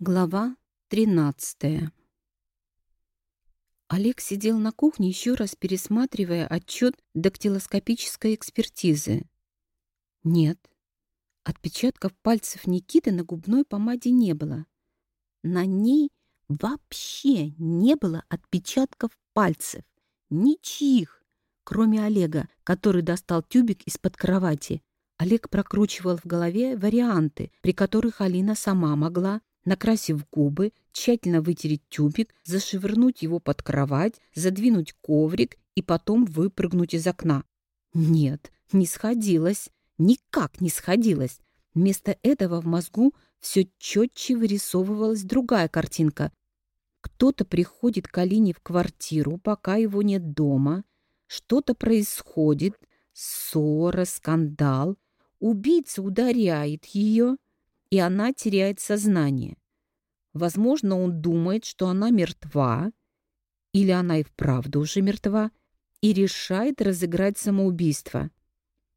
Глава 13 Олег сидел на кухне, еще раз пересматривая отчет дактилоскопической экспертизы. Нет, отпечатков пальцев Никиты на губной помаде не было. На ней вообще не было отпечатков пальцев. Ничьих, кроме Олега, который достал тюбик из-под кровати. Олег прокручивал в голове варианты, при которых Алина сама могла накрасив губы, тщательно вытереть тюбик, зашвырнуть его под кровать, задвинуть коврик и потом выпрыгнуть из окна. Нет, не сходилось, никак не сходилось. Вместо этого в мозгу все четче вырисовывалась другая картинка. Кто-то приходит к Алине в квартиру, пока его нет дома. Что-то происходит, ссора, скандал. Убийца ударяет ее, и она теряет сознание. Возможно, он думает, что она мертва, или она и вправду уже мертва, и решает разыграть самоубийство.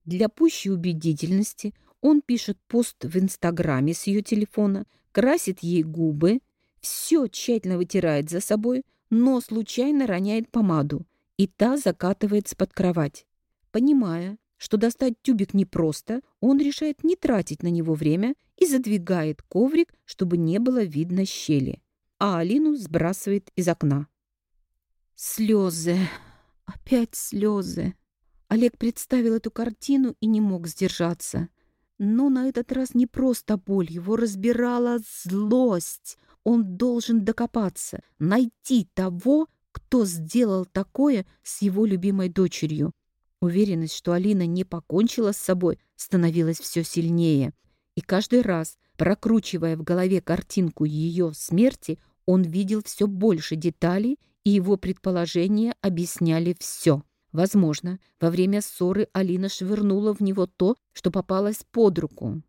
Для пущей убедительности он пишет пост в Инстаграме с ее телефона, красит ей губы, все тщательно вытирает за собой, но случайно роняет помаду, и та закатывается под кровать. Понимая, что достать тюбик непросто, он решает не тратить на него время и задвигает коврик, чтобы не было видно щели. А Алину сбрасывает из окна. Слезы. Опять слезы. Олег представил эту картину и не мог сдержаться. Но на этот раз не просто боль, его разбирала злость. Он должен докопаться, найти того, кто сделал такое с его любимой дочерью. Уверенность, что Алина не покончила с собой, становилась все сильнее. И каждый раз, прокручивая в голове картинку ее смерти, он видел все больше деталей, и его предположения объясняли все. Возможно, во время ссоры Алина швырнула в него то, что попалось под руку,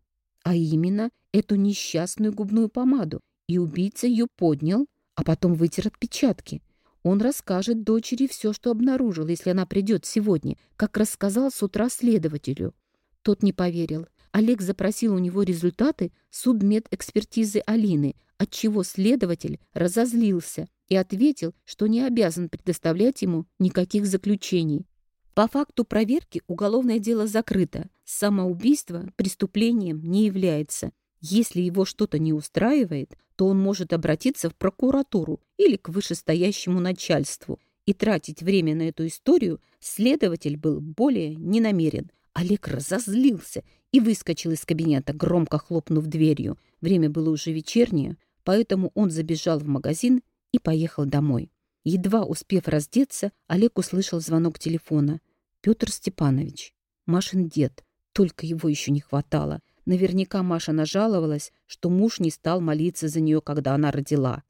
а именно эту несчастную губную помаду, и убийца ее поднял, а потом вытер отпечатки — он расскажет дочери все, что обнаружил, если она придет сегодня, как рассказал с утра следователю. Тот не поверил. Олег запросил у него результаты судмедэкспертизы Алины, отчего следователь разозлился и ответил, что не обязан предоставлять ему никаких заключений. По факту проверки уголовное дело закрыто. Самоубийство преступлением не является. Если его что-то не устраивает, то он может обратиться в прокуратуру или к вышестоящему начальству. И тратить время на эту историю следователь был более не намерен. Олег разозлился и выскочил из кабинета, громко хлопнув дверью. Время было уже вечернее, поэтому он забежал в магазин и поехал домой. Едва успев раздеться, Олег услышал звонок телефона. Петр Степанович, Машин дед, только его еще не хватало — Наверняка Маша нажаловалась, что муж не стал молиться за нее, когда она родила.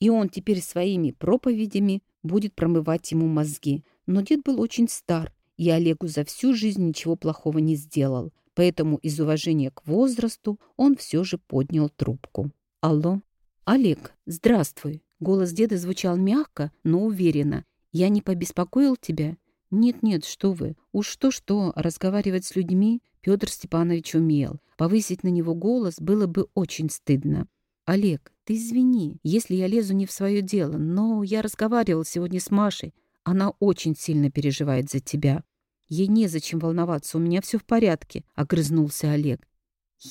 И он теперь своими проповедями будет промывать ему мозги. Но дед был очень стар, и Олегу за всю жизнь ничего плохого не сделал. Поэтому из уважения к возрасту он все же поднял трубку. «Алло?» «Олег, здравствуй!» Голос деда звучал мягко, но уверенно. «Я не побеспокоил тебя?» «Нет-нет, что вы. Уж то-что, разговаривать с людьми Петр Степанович умел. Повысить на него голос было бы очень стыдно. «Олег, ты извини, если я лезу не в свое дело, но я разговаривал сегодня с Машей. Она очень сильно переживает за тебя. Ей незачем волноваться, у меня все в порядке», — огрызнулся Олег.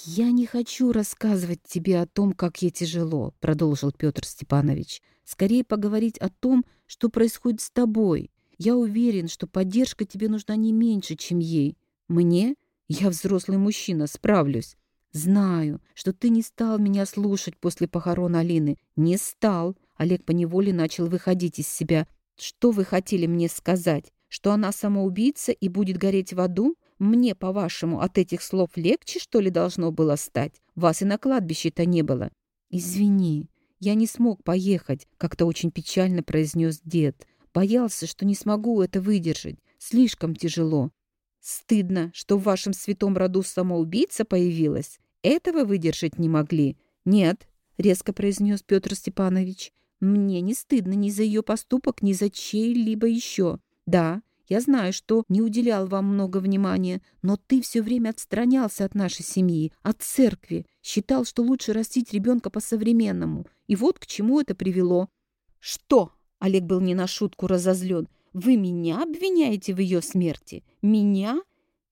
«Я не хочу рассказывать тебе о том, как ей тяжело», — продолжил Петр Степанович. «Скорее поговорить о том, что происходит с тобой. Я уверен, что поддержка тебе нужна не меньше, чем ей. Мне? Я взрослый мужчина, справлюсь. Знаю, что ты не стал меня слушать после похорон Алины. Не стал. Олег поневоле начал выходить из себя. Что вы хотели мне сказать? Что она самоубийца и будет гореть в аду? Мне, по-вашему, от этих слов легче, что ли, должно было стать? Вас и на кладбище-то не было. Извини, я не смог поехать, как-то очень печально произнес дед. Боялся, что не смогу это выдержать. Слишком тяжело. Стыдно, что в вашем святом роду самоубийца появилась. Этого выдержать не могли. Нет, резко произнес Петр Степанович. Мне не стыдно ни за ее поступок, ни за чей-либо еще. Да, Я знаю, что не уделял вам много внимания, но ты все время отстранялся от нашей семьи, от церкви, считал, что лучше растить ребенка по-современному. И вот к чему это привело. Что? Олег был не на шутку разозлен. Вы меня обвиняете в ее смерти? Меня?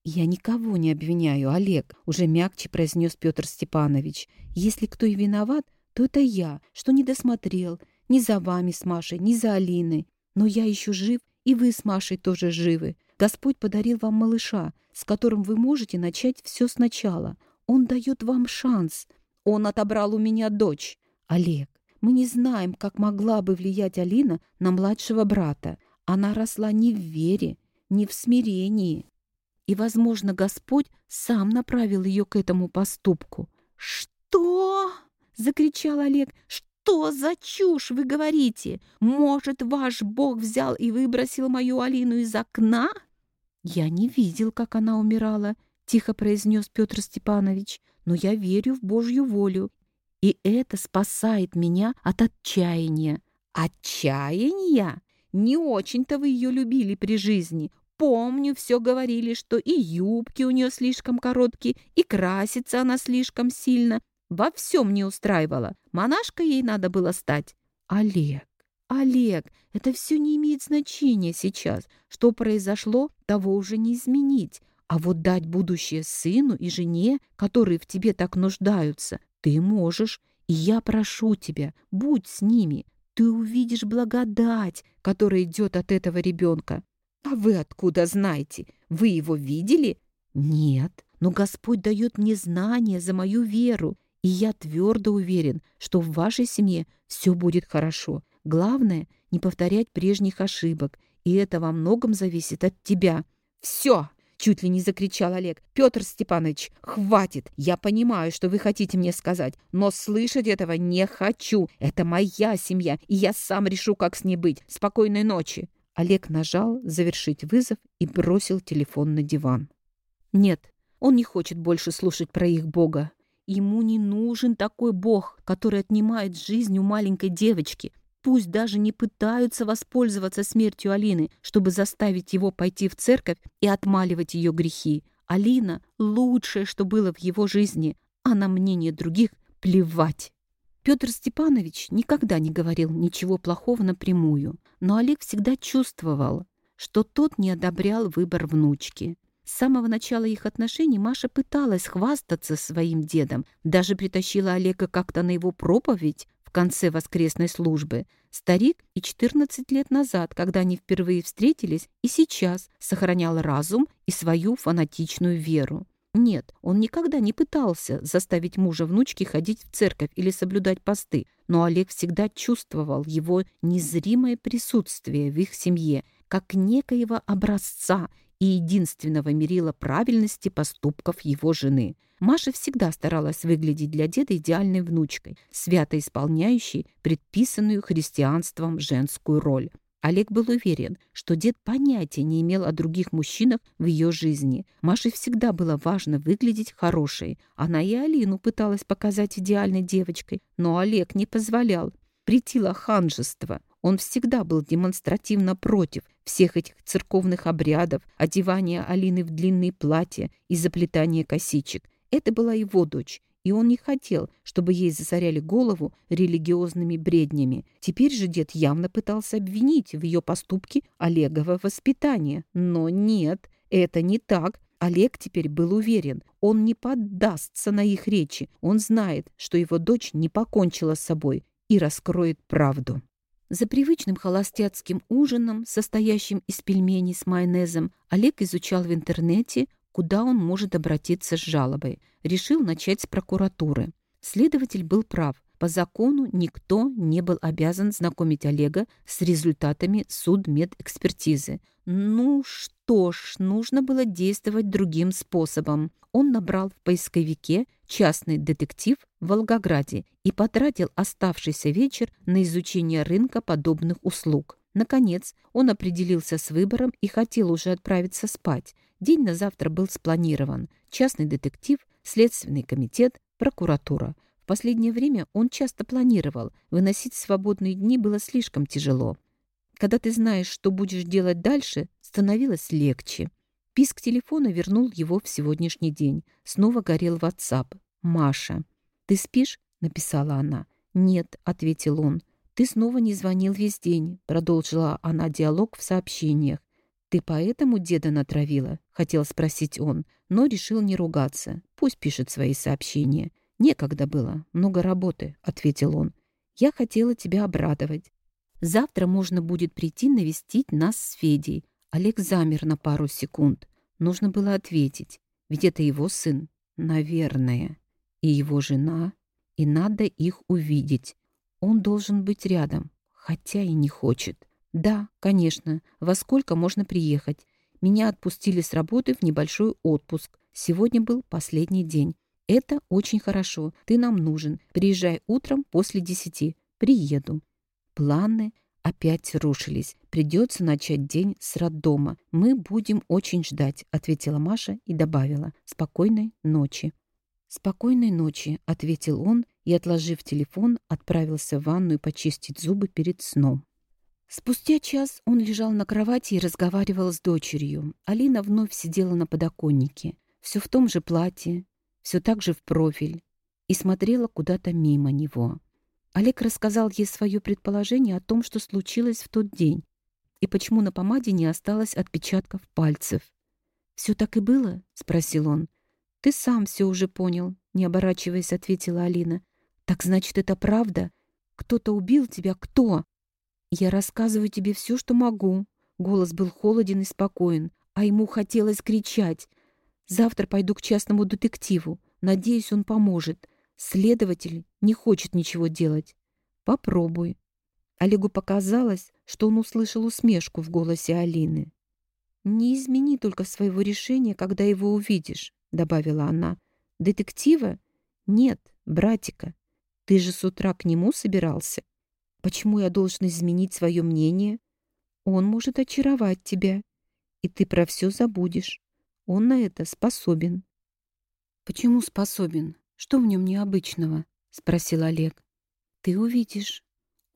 «Я никого не обвиняю, Олег», — уже мягче произнес Петр Степанович. «Если кто и виноват, то это я, что не досмотрел. Ни за вами с Машей, ни за Алиной. Но я еще жив, и вы с Машей тоже живы. Господь подарил вам малыша, с которым вы можете начать все сначала. Он дает вам шанс. Он отобрал у меня дочь. Олег, мы не знаем, как могла бы влиять Алина на младшего брата. Она росла не в вере, не в смирении и, возможно, Господь сам направил ее к этому поступку. «Что?» — закричал Олег. «Что за чушь вы говорите? Может, ваш Бог взял и выбросил мою Алину из окна?» «Я не видел, как она умирала», — тихо произнес Петр Степанович. «Но я верю в Божью волю, и это спасает меня от отчаяния». «Отчаяния? Не очень-то вы ее любили при жизни. Помню, все говорили, что и юбки у нее слишком короткие, и красится она слишком сильно. Во всем не устраивала. Монашкой ей надо было стать. Олег, Олег, это все не имеет значения сейчас. Что произошло, того уже не изменить. А вот дать будущее сыну и жене, которые в тебе так нуждаются, ты можешь. И я прошу тебя, будь с ними. Ты увидишь благодать, которая идет от этого ребенка. «А вы откуда знаете? Вы его видели?» «Нет, но Господь дает мне знания за мою веру, и я твердо уверен, что в вашей семье все будет хорошо. Главное — не повторять прежних ошибок, и это во многом зависит от тебя». «Все!» — чуть ли не закричал Олег. «Петр Степанович, хватит! Я понимаю, что вы хотите мне сказать, но слышать этого не хочу. Это моя семья, и я сам решу, как с ней быть. Спокойной ночи!» Олег нажал «Завершить вызов» и бросил телефон на диван. Нет, он не хочет больше слушать про их бога. Ему не нужен такой бог, который отнимает жизнь у маленькой девочки. Пусть даже не пытаются воспользоваться смертью Алины, чтобы заставить его пойти в церковь и отмаливать ее грехи. Алина — лучшее, что было в его жизни, а на мнение других плевать. Петр Степанович никогда не говорил ничего плохого напрямую, но Олег всегда чувствовал, что тот не одобрял выбор внучки. С самого начала их отношений Маша пыталась хвастаться своим дедом, даже притащила Олега как-то на его проповедь в конце воскресной службы. Старик и 14 лет назад, когда они впервые встретились, и сейчас сохранял разум и свою фанатичную веру. Нет, он никогда не пытался заставить мужа внучки ходить в церковь или соблюдать посты, но Олег всегда чувствовал его незримое присутствие в их семье, как некоего образца и единственного мерила правильности поступков его жены. Маша всегда старалась выглядеть для деда идеальной внучкой, свято исполняющей предписанную христианством женскую роль. Олег был уверен, что дед понятия не имел о других мужчинах в ее жизни. Маше всегда было важно выглядеть хорошей. Она и Алину пыталась показать идеальной девочкой, но Олег не позволял. Притило ханжество. Он всегда был демонстративно против всех этих церковных обрядов, одевания Алины в длинные платья и заплетания косичек. Это была его дочь, и он не хотел, чтобы ей засоряли голову религиозными бреднями. Теперь же дед явно пытался обвинить в ее поступке Олегово воспитание. Но нет, это не так. Олег теперь был уверен, он не поддастся на их речи. Он знает, что его дочь не покончила с собой и раскроет правду. За привычным холостяцким ужином, состоящим из пельменей с майонезом, Олег изучал в интернете куда он может обратиться с жалобой. Решил начать с прокуратуры. Следователь был прав. По закону никто не был обязан знакомить Олега с результатами судмедэкспертизы. Ну что ж, нужно было действовать другим способом. Он набрал в поисковике «частный детектив в Волгограде» и потратил оставшийся вечер на изучение рынка подобных услуг. Наконец, он определился с выбором и хотел уже отправиться спать. День на завтра был спланирован. Частный детектив, следственный комитет, прокуратура. В последнее время он часто планировал. Выносить свободные дни было слишком тяжело. Когда ты знаешь, что будешь делать дальше, становилось легче. Писк телефона вернул его в сегодняшний день. Снова горел WhatsApp. «Маша». «Ты спишь?» — написала она. «Нет», — ответил он. «Ты снова не звонил весь день», — продолжила она диалог в сообщениях. «Ты поэтому деда натравила?» — хотел спросить он, но решил не ругаться. Пусть пишет свои сообщения. «Некогда было, много работы», — ответил он. «Я хотела тебя обрадовать. Завтра можно будет прийти навестить нас с Федей. Олег замер на пару секунд. Нужно было ответить, ведь это его сын. Наверное. И его жена. И надо их увидеть. Он должен быть рядом, хотя и не хочет. Да, конечно, во сколько можно приехать. Меня отпустили с работы в небольшой отпуск. Сегодня был последний день. Это очень хорошо. Ты нам нужен. Приезжай утром после десяти. Приеду. Планы опять рушились. Придется начать день с роддома. Мы будем очень ждать, ответила Маша и добавила. Спокойной ночи. Спокойной ночи, ответил он и, отложив телефон, отправился в ванную почистить зубы перед сном. Спустя час он лежал на кровати и разговаривал с дочерью. Алина вновь сидела на подоконнике, все в том же платье, все так же в профиль, и смотрела куда-то мимо него. Олег рассказал ей свое предположение о том, что случилось в тот день, и почему на помаде не осталось отпечатков пальцев. «Все так и было?» — спросил он. «Ты сам все уже понял», — не оборачиваясь, ответила Алина. «Так значит, это правда? Кто-то убил тебя? Кто?» «Я рассказываю тебе все, что могу». Голос был холоден и спокоен, а ему хотелось кричать. «Завтра пойду к частному детективу. Надеюсь, он поможет. Следователь не хочет ничего делать. Попробуй». Олегу показалось, что он услышал усмешку в голосе Алины. «Не измени только своего решения, когда его увидишь», — добавила она. «Детектива? Нет, братика. Ты же с утра к нему собирался. Почему я должен изменить свое мнение? Он может очаровать тебя, и ты про все забудешь. Он на это способен. Почему способен? Что в нем необычного? Спросил Олег. Ты увидишь.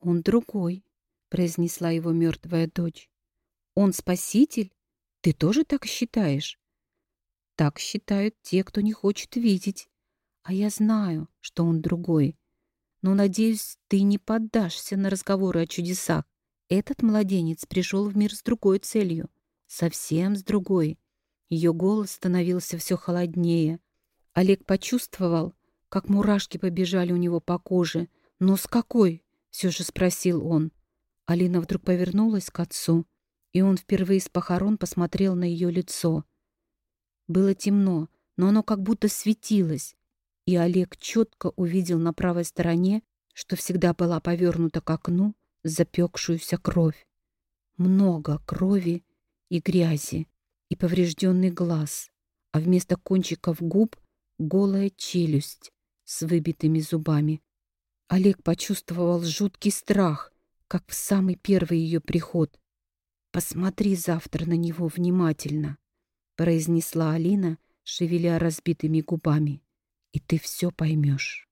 Он другой, произнесла его мертвая дочь. Он спаситель? Ты тоже так считаешь? Так считают те, кто не хочет видеть. А я знаю, что он другой. Но, надеюсь, ты не поддашься на разговоры о чудесах. Этот младенец пришел в мир с другой целью. Совсем с другой. Ее голос становился все холоднее. Олег почувствовал, как мурашки побежали у него по коже. «Но с какой?» — все же спросил он. Алина вдруг повернулась к отцу, и он впервые с похорон посмотрел на ее лицо. Было темно, но оно как будто светилось, и Олег четко увидел на правой стороне, что всегда была повернута к окну, запекшуюся кровь. Много крови и грязи, и поврежденный глаз, а вместо кончиков губ голая челюсть с выбитыми зубами. Олег почувствовал жуткий страх, как в самый первый ее приход. «Посмотри завтра на него внимательно», — произнесла Алина, шевеля разбитыми губами и ты все поймешь.